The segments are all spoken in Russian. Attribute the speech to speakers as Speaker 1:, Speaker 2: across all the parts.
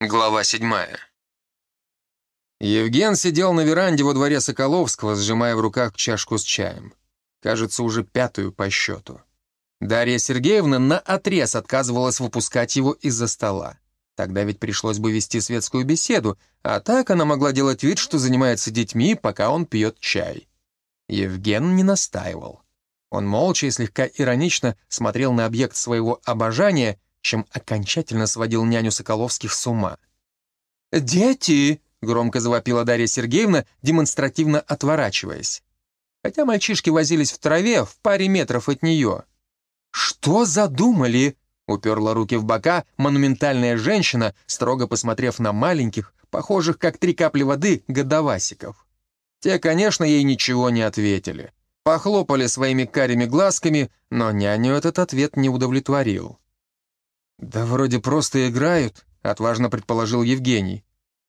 Speaker 1: Глава седьмая.
Speaker 2: Евген сидел на веранде во дворе Соколовского, сжимая в руках чашку с чаем. Кажется, уже пятую по счету. Дарья Сергеевна наотрез отказывалась выпускать его из-за стола. Тогда ведь пришлось бы вести светскую беседу, а так она могла делать вид, что занимается детьми, пока он пьет чай. Евген не настаивал. Он молча и слегка иронично смотрел на объект своего обожания — чем окончательно сводил няню Соколовских с ума. «Дети!» — громко завопила Дарья Сергеевна, демонстративно отворачиваясь. Хотя мальчишки возились в траве в паре метров от нее. «Что задумали?» — уперла руки в бока монументальная женщина, строго посмотрев на маленьких, похожих как три капли воды, годовасиков. Те, конечно, ей ничего не ответили. Похлопали своими карими глазками, но няню этот ответ не удовлетворил. «Да вроде просто играют», — отважно предположил Евгений.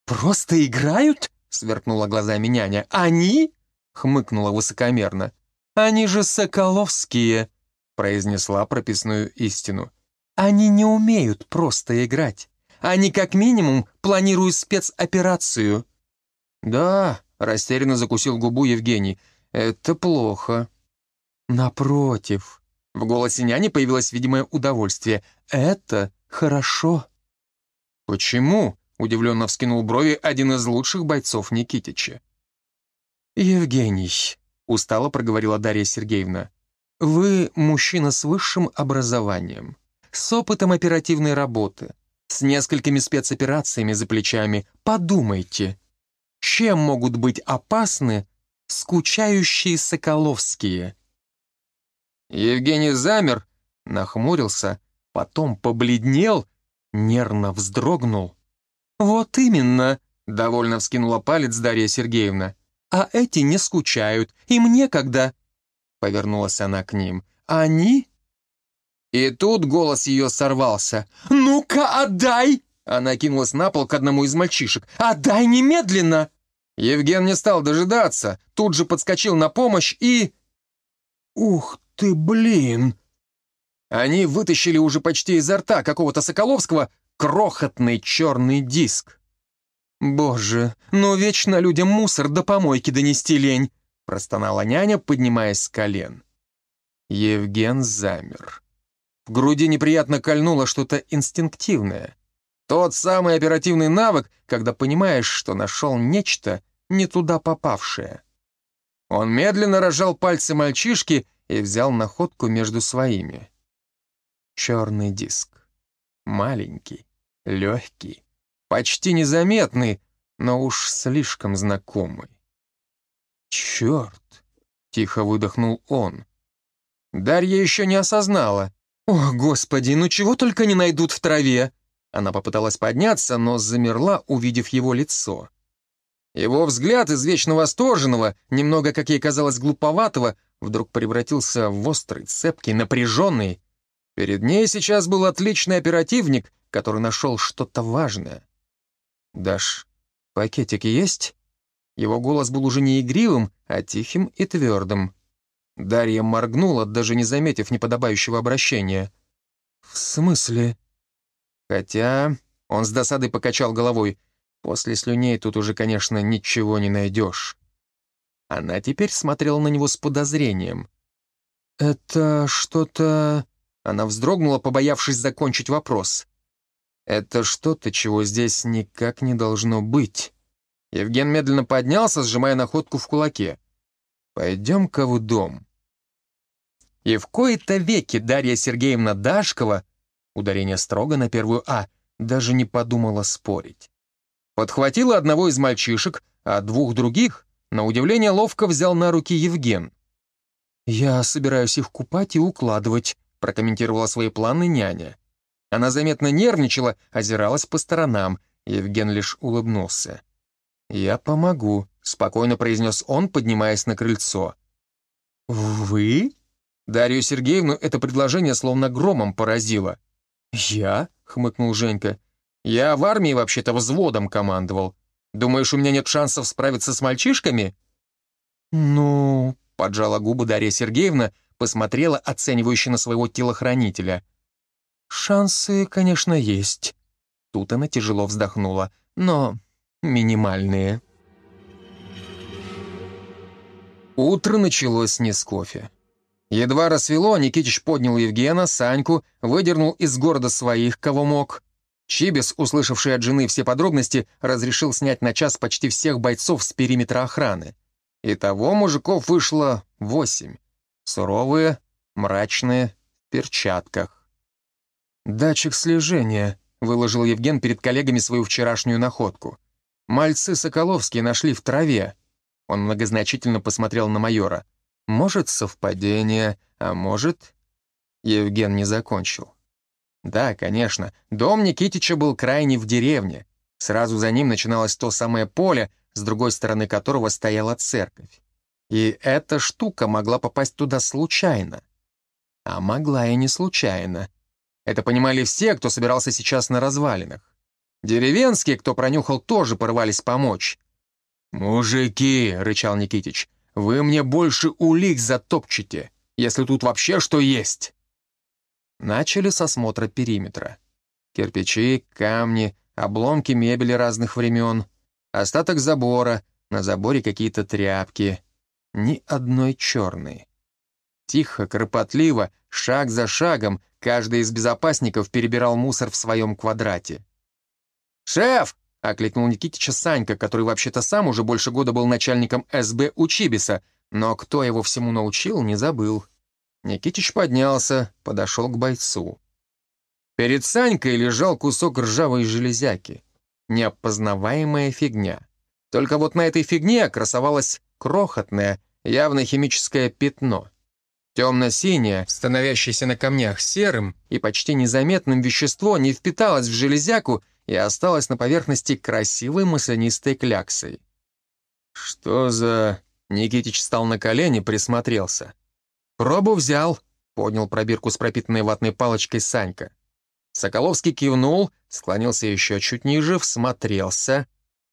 Speaker 2: «Просто играют?» — сверкнула глазами няня. «Они?» — хмыкнула высокомерно. «Они же Соколовские», — произнесла прописную истину. «Они не умеют просто играть. Они как минимум планируют спецоперацию». «Да», — растерянно закусил губу Евгений, — «это плохо». «Напротив», в голосе няни появилось видимое удовольствие. «Это хорошо». «Почему?» — удивленно вскинул брови один из лучших бойцов Никитича. «Евгений», — устало проговорила Дарья Сергеевна, «вы мужчина с высшим образованием, с опытом оперативной работы, с несколькими спецоперациями за плечами. Подумайте, чем могут быть опасны скучающие Соколовские?» Евгений замер, нахмурился, потом побледнел, нервно вздрогнул. «Вот именно», — довольно вскинула палец Дарья Сергеевна. «А эти не скучают, им некогда». Повернулась она к ним. «Они?» И тут голос ее сорвался. «Ну-ка, отдай!» Она кинулась на пол к одному из мальчишек. «Отдай немедленно!» Евген не стал дожидаться, тут же подскочил на помощь и... Ух ты, блин!» Они вытащили уже почти изо рта какого-то Соколовского крохотный черный диск. «Боже, ну вечно людям мусор до помойки донести лень!» простонала няня, поднимаясь с колен. Евген замер. В груди неприятно кольнуло что-то инстинктивное. Тот самый оперативный навык, когда понимаешь, что нашел нечто, не туда попавшее. Он медленно рожал пальцы мальчишки и взял находку между своими. Черный диск. Маленький, легкий, почти незаметный, но уж слишком знакомый. «Черт!» — тихо выдохнул он. Дарья еще не осознала. «О, Господи, ну чего только не найдут в траве!» Она попыталась подняться, но замерла, увидев его лицо. Его взгляд из вечно восторженного, немного, как ей казалось, глуповатого, вдруг превратился в острый, цепкий, напряженный. Перед ней сейчас был отличный оперативник, который нашел что-то важное. «Даш, пакетик есть?» Его голос был уже не игривым, а тихим и твердым. Дарья моргнула, даже не заметив неподобающего обращения. «В смысле?» Хотя он с досадой покачал головой. После слюней тут уже, конечно, ничего не найдешь. Она теперь смотрела на него с подозрением. «Это что-то...» Она вздрогнула, побоявшись закончить вопрос. «Это что-то, чего здесь никак не должно быть». Евген медленно поднялся, сжимая находку в кулаке. «Пойдем-ка в дом». И в кои-то веки Дарья Сергеевна Дашкова, ударение строго на первую «А», даже не подумала спорить. Подхватила одного из мальчишек, а двух других на удивление ловко взял на руки Евген. «Я собираюсь их купать и укладывать», — прокомментировала свои планы няня. Она заметно нервничала, озиралась по сторонам. Евген лишь улыбнулся. «Я помогу», — спокойно произнес он, поднимаясь на крыльцо. «Вы?» Дарью Сергеевну это предложение словно громом поразило. «Я?» — хмыкнул Женька. «Я в армии вообще-то взводом командовал. Думаешь, у меня нет шансов справиться с мальчишками?» «Ну...» — поджала губы Дарья Сергеевна, посмотрела оценивающе на своего телохранителя. «Шансы, конечно, есть. Тут она тяжело вздохнула. «Но минимальные». Утро началось не с кофе. Едва рассвело, Никитич поднял Евгена, Саньку, выдернул из города своих, кого мог. Чибис, услышавший от жены все подробности, разрешил снять на час почти всех бойцов с периметра охраны. Итого мужиков вышло восемь. Суровые, мрачные, в перчатках. «Датчик слежения», — выложил Евген перед коллегами свою вчерашнюю находку. «Мальцы Соколовские нашли в траве». Он многозначительно посмотрел на майора. «Может, совпадение, а может...» Евген не закончил. Да, конечно, дом Никитича был крайне в деревне. Сразу за ним начиналось то самое поле, с другой стороны которого стояла церковь. И эта штука могла попасть туда случайно. А могла и не случайно. Это понимали все, кто собирался сейчас на развалинах. Деревенские, кто пронюхал, тоже порвались помочь. «Мужики», — рычал Никитич, — «вы мне больше улик затопчете, если тут вообще что есть». Начали с осмотра периметра. Кирпичи, камни, обломки мебели разных времен, остаток забора, на заборе какие-то тряпки. Ни одной черной. Тихо, кропотливо, шаг за шагом, каждый из безопасников перебирал мусор в своем квадрате. «Шеф!» — окликнул Никитича Санька, который вообще-то сам уже больше года был начальником СБ у Чибиса, но кто его всему научил, не забыл. Никитич поднялся, подошел к бойцу. Перед Санькой лежал кусок ржавой железяки. Неопознаваемая фигня. Только вот на этой фигне красовалось крохотное, явно химическое пятно. Темно-синее, становящееся на камнях серым и почти незаметным вещество не впиталось в железяку и осталось на поверхности красивой маслянистой кляксой. «Что за...» Никитич встал на колени, присмотрелся. «Пробу взял», — поднял пробирку с пропитанной ватной палочкой Санька. Соколовский кивнул, склонился еще чуть ниже, всмотрелся.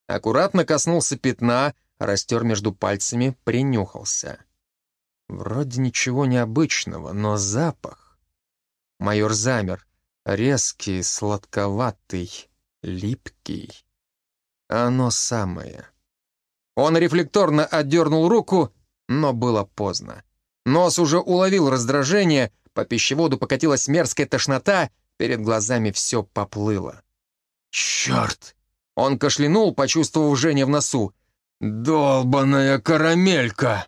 Speaker 2: Аккуратно коснулся пятна, растер между пальцами, принюхался. Вроде ничего необычного, но запах. Майор замер. Резкий, сладковатый, липкий. Оно самое. Он рефлекторно отдернул руку, но было поздно. Нос уже уловил раздражение, по пищеводу покатилась мерзкая тошнота, перед глазами все поплыло. «Черт!» Он кашлянул, почувствовав Женя в носу. «Долбаная карамелька!»